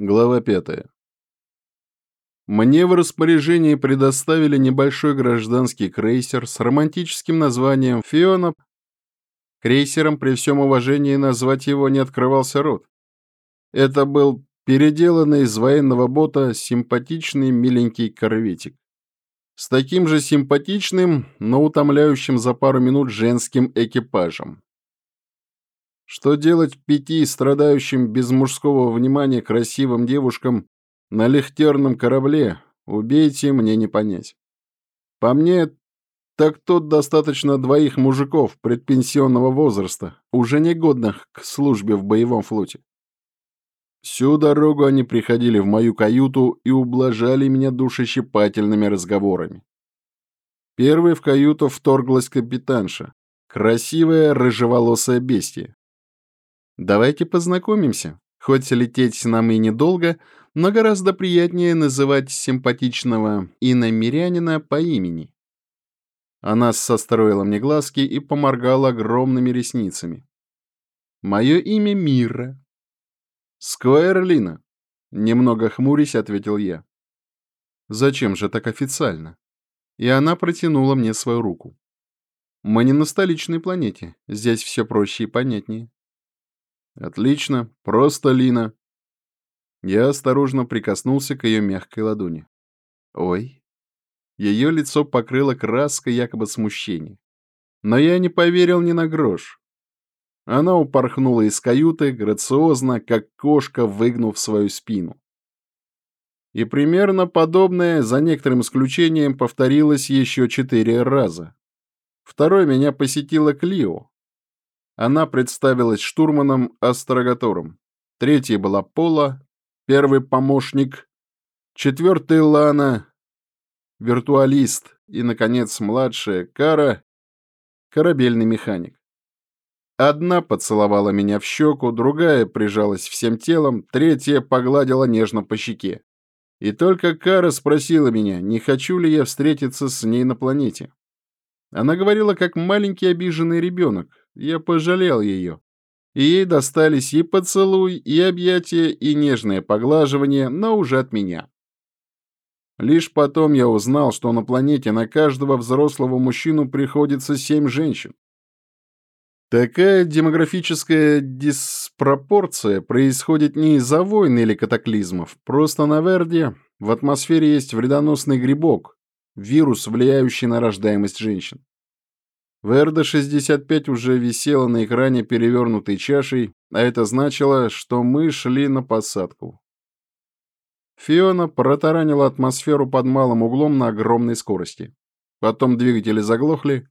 Глава 5. Мне в распоряжении предоставили небольшой гражданский крейсер с романтическим названием «Фиона». Крейсером при всем уважении назвать его не открывался рот. Это был переделанный из военного бота симпатичный миленький корветик. С таким же симпатичным, но утомляющим за пару минут женским экипажем. Что делать пяти страдающим без мужского внимания красивым девушкам на лихтерном корабле, убейте, мне не понять. По мне, так тут достаточно двоих мужиков предпенсионного возраста, уже негодных к службе в боевом флоте. Всю дорогу они приходили в мою каюту и ублажали меня душещипательными разговорами. Первой в каюту вторглась капитанша, красивая рыжеволосая бестия. Давайте познакомимся. Хоть лететь нам и недолго, но гораздо приятнее называть симпатичного иномирянина по имени. Она состроила мне глазки и поморгала огромными ресницами. «Мое имя Мира». «Сквайр Лина», — немного хмурясь ответил я. «Зачем же так официально?» И она протянула мне свою руку. «Мы не на столичной планете, здесь все проще и понятнее». Отлично, просто Лина. Я осторожно прикоснулся к ее мягкой ладони. Ой. Ее лицо покрыло краской якобы смущения. Но я не поверил ни на грош. Она упорхнула из каюты, грациозно, как кошка, выгнув свою спину. И примерно подобное, за некоторым исключением, повторилось еще четыре раза. Второй меня посетила Клио, она представилась штурманом Астрогатором. Третья была Пола, первый помощник, четвертый Лана, виртуалист и, наконец, младшая Кара, корабельный механик. Одна поцеловала меня в щеку, другая прижалась всем телом, третья погладила нежно по щеке. И только Кара спросила меня, не хочу ли я встретиться с ней на планете. Она говорила, как маленький обиженный ребенок, я пожалел ее. И ей достались и поцелуй, и объятия, и нежное поглаживание, но уже от меня. Лишь потом я узнал, что на планете на каждого взрослого мужчину приходится семь женщин. Такая демографическая диспропорция происходит не из-за войн или катаклизмов, просто на Верде в атмосфере есть вредоносный грибок, вирус, влияющий на рождаемость женщин. ВРД-65 уже висела на экране перевернутой чашей, а это значило, что мы шли на посадку. Фиона протаранила атмосферу под малым углом на огромной скорости. Потом двигатели заглохли,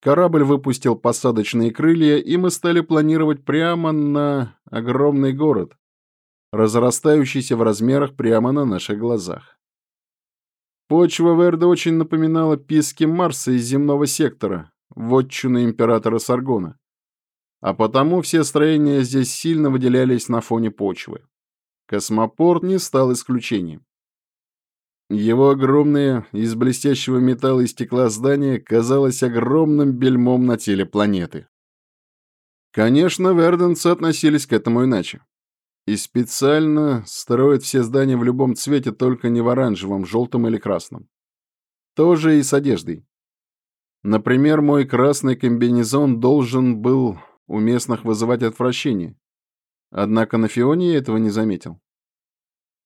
корабль выпустил посадочные крылья, и мы стали планировать прямо на огромный город, разрастающийся в размерах прямо на наших глазах. Почва Верда очень напоминала писки Марса из земного сектора, вотчины императора Саргона. А потому все строения здесь сильно выделялись на фоне почвы. Космопорт не стал исключением. Его огромное, из блестящего металла и стекла здание казалось огромным бельмом на теле планеты. Конечно, верденцы относились к этому иначе. И специально строят все здания в любом цвете, только не в оранжевом, желтом или красном. Тоже и с одеждой. Например, мой красный комбинезон должен был у местных вызывать отвращение. Однако на Фионе я этого не заметил.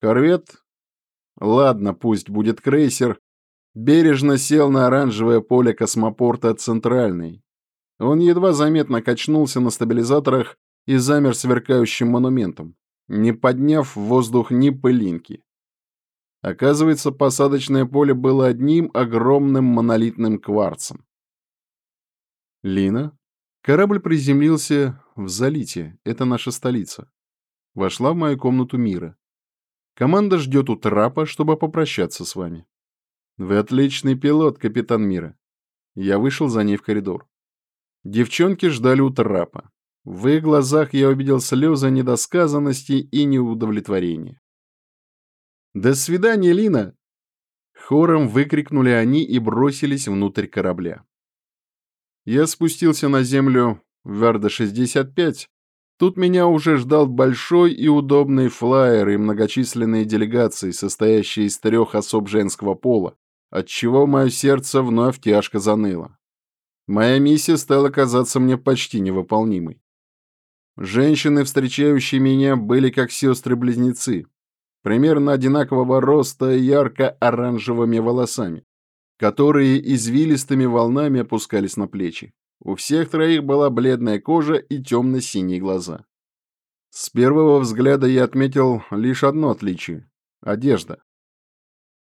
Корвет? Ладно, пусть будет крейсер. Бережно сел на оранжевое поле космопорта «Центральный». Он едва заметно качнулся на стабилизаторах и замер сверкающим монументом, не подняв в воздух ни пылинки. Оказывается, посадочное поле было одним огромным монолитным кварцем. Лина. Корабль приземлился в Залите, это наша столица. Вошла в мою комнату мира. Команда ждет у трапа, чтобы попрощаться с вами. Вы отличный пилот, капитан мира. Я вышел за ней в коридор. Девчонки ждали у трапа. В их глазах я увидел слезы недосказанности и неудовлетворения. «До свидания, Лина!» Хором выкрикнули они и бросились внутрь корабля. Я спустился на землю в Верда-65, Тут меня уже ждал большой и удобный флайер и многочисленные делегации, состоящие из трех особ женского пола, отчего мое сердце вновь тяжко заныло. Моя миссия стала казаться мне почти невыполнимой. Женщины, встречающие меня, были как сестры-близнецы, примерно одинакового роста и ярко-оранжевыми волосами, которые извилистыми волнами опускались на плечи. У всех троих была бледная кожа и темно-синие глаза. С первого взгляда я отметил лишь одно отличие – одежда.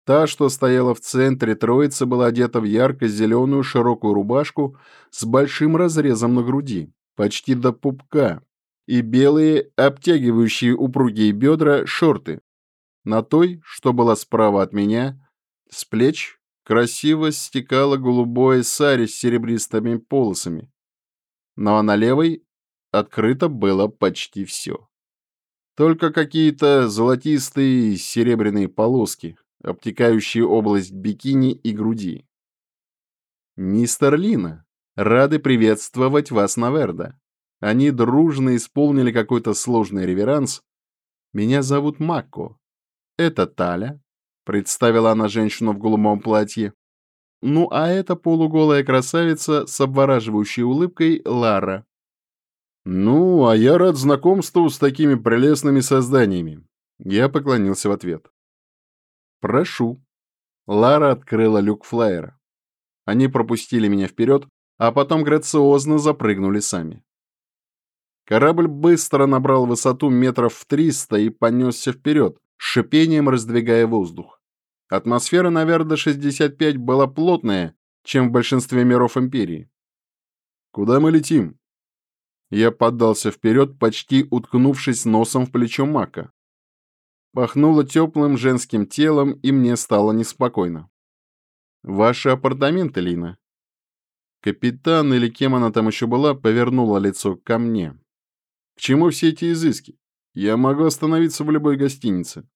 Та, что стояла в центре троицы, была одета в ярко-зеленую широкую рубашку с большим разрезом на груди, почти до пупка, и белые, обтягивающие упругие бедра, шорты. На той, что была справа от меня, с плеч красиво стекало голубое сари с серебристыми полосами. Но на левой открыто было почти все. Только какие-то золотистые серебряные полоски, обтекающие область бикини и груди. «Мистер Лина, рады приветствовать вас на Верда». Они дружно исполнили какой-то сложный реверанс. «Меня зовут Макко. Это Таля, Представила она женщину в голубом платье. Ну, а это полуголая красавица с обвораживающей улыбкой Лара. «Ну, а я рад знакомству с такими прелестными созданиями». Я поклонился в ответ. «Прошу». Лара открыла люк флайера. Они пропустили меня вперед, а потом грациозно запрыгнули сами. Корабль быстро набрал высоту метров в триста и понесся вперед, шипением раздвигая воздух. Атмосфера на Верда-65 была плотная, чем в большинстве миров Империи. «Куда мы летим?» Я поддался вперед, почти уткнувшись носом в плечо Мака. Пахнуло теплым женским телом, и мне стало неспокойно. «Ваши апартаменты, Лина?» Капитан, или кем она там еще была, повернула лицо ко мне. «К чему все эти изыски? Я могу остановиться в любой гостинице.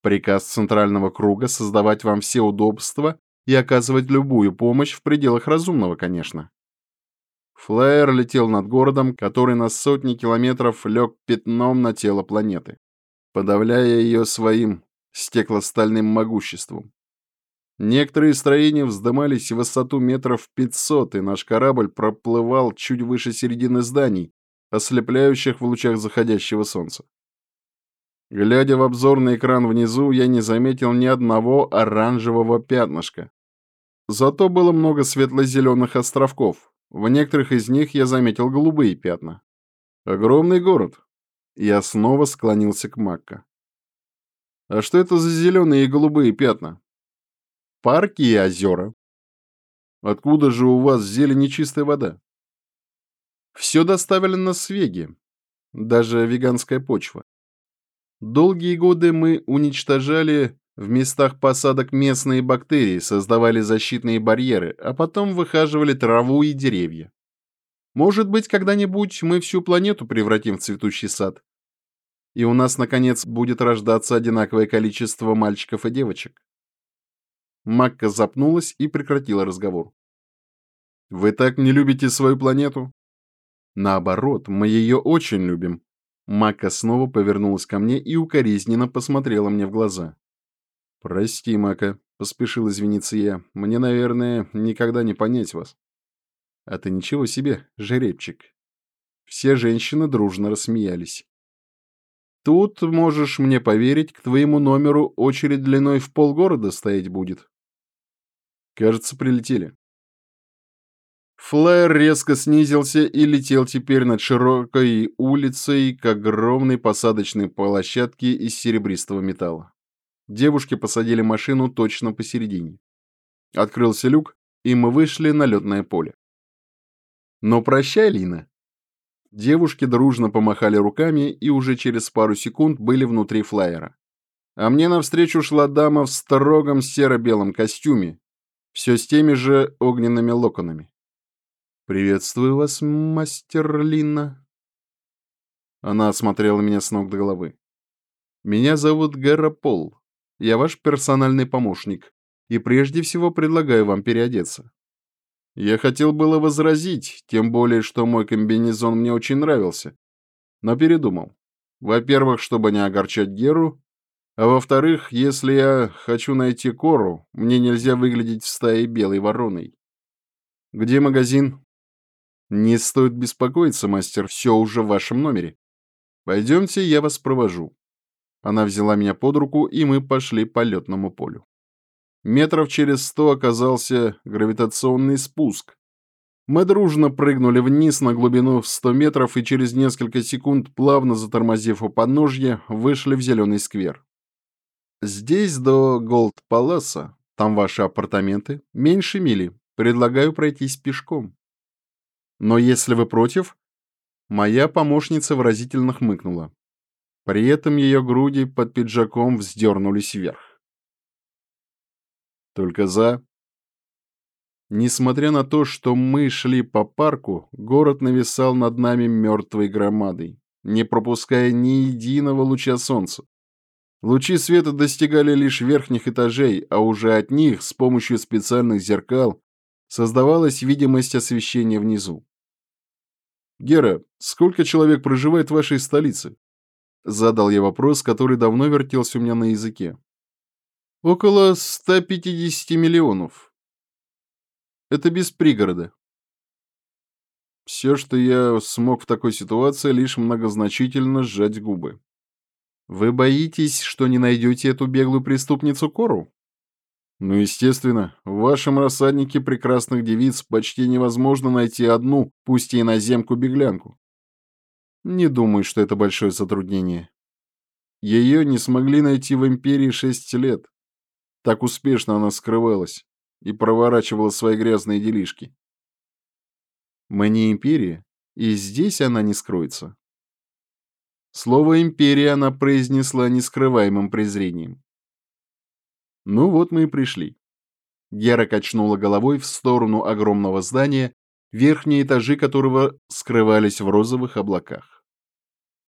Приказ Центрального круга создавать вам все удобства и оказывать любую помощь в пределах разумного, конечно. Флайер летел над городом, который на сотни километров лег пятном на тело планеты, подавляя ее своим стеклостальным могуществом. Некоторые строения вздымались в высоту метров 500, и наш корабль проплывал чуть выше середины зданий, ослепляющих в лучах заходящего солнца. Глядя в обзорный экран внизу, я не заметил ни одного оранжевого пятнышка. Зато было много светло-зеленых островков. В некоторых из них я заметил голубые пятна. Огромный город. Я снова склонился к Макка. А что это за зеленые и голубые пятна? Парки и озера. Откуда же у вас зелень и чистая вода? Все доставлено с Веги, даже веганская почва. Долгие годы мы уничтожали в местах посадок местные бактерии, создавали защитные барьеры, а потом выхаживали траву и деревья. Может быть, когда-нибудь мы всю планету превратим в цветущий сад. И у нас, наконец, будет рождаться одинаковое количество мальчиков и девочек. Макка запнулась и прекратила разговор. «Вы так не любите свою планету?» Наоборот, мы ее очень любим. Мака снова повернулась ко мне и укоризненно посмотрела мне в глаза. «Прости, Мака», — поспешил извиниться я. «Мне, наверное, никогда не понять вас». «А ты ничего себе, жеребчик». Все женщины дружно рассмеялись. «Тут, можешь мне поверить, к твоему номеру очередь длиной в полгорода стоять будет». «Кажется, прилетели». Флайер резко снизился и летел теперь над широкой улицей к огромной посадочной площадке из серебристого металла. Девушки посадили машину точно посередине. Открылся люк, и мы вышли на летное поле. Но прощай, Лина. Девушки дружно помахали руками и уже через пару секунд были внутри флайера. А мне навстречу шла дама в строгом серо-белом костюме, все с теми же огненными локонами. «Приветствую вас, мастер Линна». Она осмотрела меня с ног до головы. «Меня зовут Гера Пол. Я ваш персональный помощник, и прежде всего предлагаю вам переодеться». Я хотел было возразить, тем более, что мой комбинезон мне очень нравился. Но передумал. Во-первых, чтобы не огорчать Геру, а во-вторых, если я хочу найти Кору, мне нельзя выглядеть в стае белой вороной. Где магазин? Не стоит беспокоиться, мастер, все уже в вашем номере. Пойдемте, я вас провожу. Она взяла меня под руку, и мы пошли по летному полю. Метров через сто оказался гравитационный спуск. Мы дружно прыгнули вниз на глубину в сто метров и через несколько секунд, плавно затормозив у подножья, вышли в зеленый сквер. Здесь до Голд Паласа, там ваши апартаменты, меньше мили. Предлагаю пройтись пешком. Но если вы против... Моя помощница выразительно хмыкнула. При этом ее груди под пиджаком вздернулись вверх. Только за... Несмотря на то, что мы шли по парку, город нависал над нами мертвой громадой, не пропуская ни единого луча солнца. Лучи света достигали лишь верхних этажей, а уже от них с помощью специальных зеркал создавалась видимость освещения внизу. «Гера, сколько человек проживает в вашей столице?» Задал я вопрос, который давно вертелся у меня на языке. «Около 150 миллионов. Это без пригорода». Все, что я смог в такой ситуации, лишь многозначительно сжать губы. Вы боитесь, что не найдете эту беглую преступницу Кору? Ну, естественно, в вашем рассаднике прекрасных девиц почти невозможно найти одну, пусть и иноземку-беглянку. Не думаю, что это большое затруднение. Ее не смогли найти в Империи шесть лет. Так успешно она скрывалась и проворачивала свои грязные делишки. Не Империя, и здесь она не скроется. Слово «империя» она произнесла нескрываемым презрением. Ну вот мы и пришли. Гера качнула головой в сторону огромного здания, верхние этажи которого скрывались в розовых облаках.